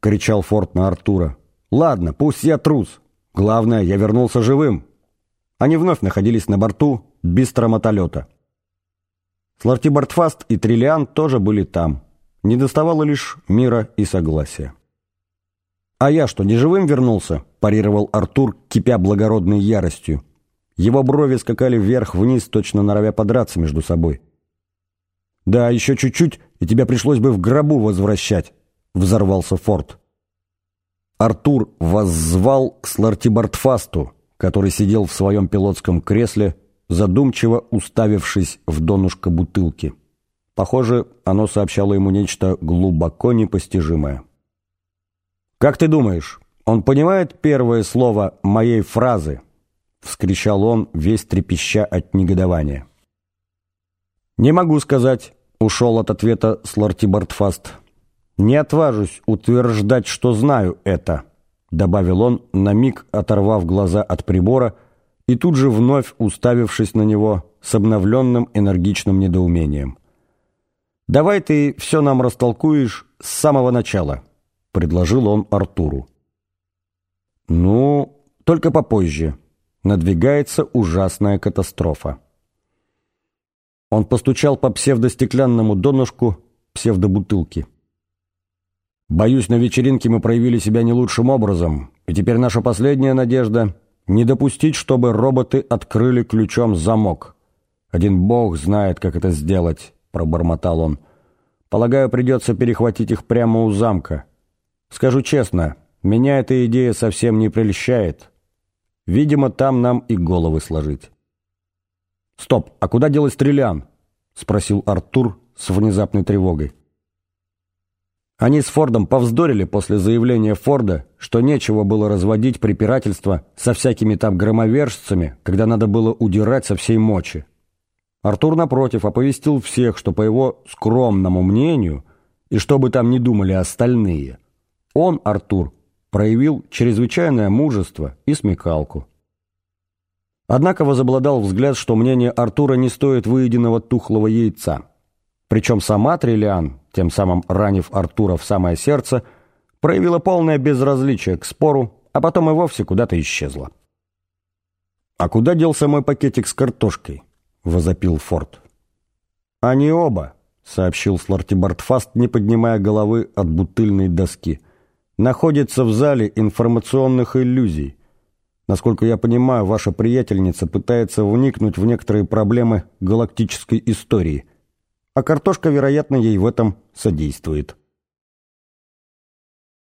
кричал Форд на Артура. «Ладно, пусть я трус. Главное, я вернулся живым». Они вновь находились на борту бистромотолета. Слартибартфаст и Триллиан тоже были там. Не доставало лишь мира и согласия. «А я что, не живым вернулся?» – парировал Артур, кипя благородной яростью. Его брови скакали вверх-вниз, точно норовя подраться между собой. «Да, еще чуть-чуть, и тебя пришлось бы в гробу возвращать», — взорвался Форд. Артур воззвал к Слартибартфасту, который сидел в своем пилотском кресле, задумчиво уставившись в донышко бутылки. Похоже, оно сообщало ему нечто глубоко непостижимое. «Как ты думаешь, он понимает первое слово моей фразы?» — вскричал он, весь трепеща от негодования. «Не могу сказать», Ушел от ответа Сларти Бартфаст. «Не отважусь утверждать, что знаю это», — добавил он, на миг оторвав глаза от прибора и тут же вновь уставившись на него с обновленным энергичным недоумением. «Давай ты все нам растолкуешь с самого начала», — предложил он Артуру. «Ну, только попозже. Надвигается ужасная катастрофа». Он постучал по псевдостеклянному донышку псевдобутылки. «Боюсь, на вечеринке мы проявили себя не лучшим образом, и теперь наша последняя надежда — не допустить, чтобы роботы открыли ключом замок. Один бог знает, как это сделать», — пробормотал он. «Полагаю, придется перехватить их прямо у замка. Скажу честно, меня эта идея совсем не прельщает. Видимо, там нам и головы сложить». «Стоп, а куда делась Триллиан?» — спросил Артур с внезапной тревогой. Они с Фордом повздорили после заявления Форда, что нечего было разводить препирательство со всякими там громовержцами, когда надо было удирать со всей мочи. Артур, напротив, оповестил всех, что по его скромному мнению, и что бы там ни думали остальные, он, Артур, проявил чрезвычайное мужество и смекалку. Однако возобладал взгляд, что мнение Артура не стоит выеденного тухлого яйца. Причем сама Триллиан, тем самым ранив Артура в самое сердце, проявила полное безразличие к спору, а потом и вовсе куда-то исчезла. «А куда делся мой пакетик с картошкой?» — возопил Форд. «Они оба», — сообщил Слартибартфаст, не поднимая головы от бутыльной доски. «Находятся в зале информационных иллюзий. Насколько я понимаю, ваша приятельница пытается вникнуть в некоторые проблемы галактической истории, а картошка, вероятно, ей в этом содействует.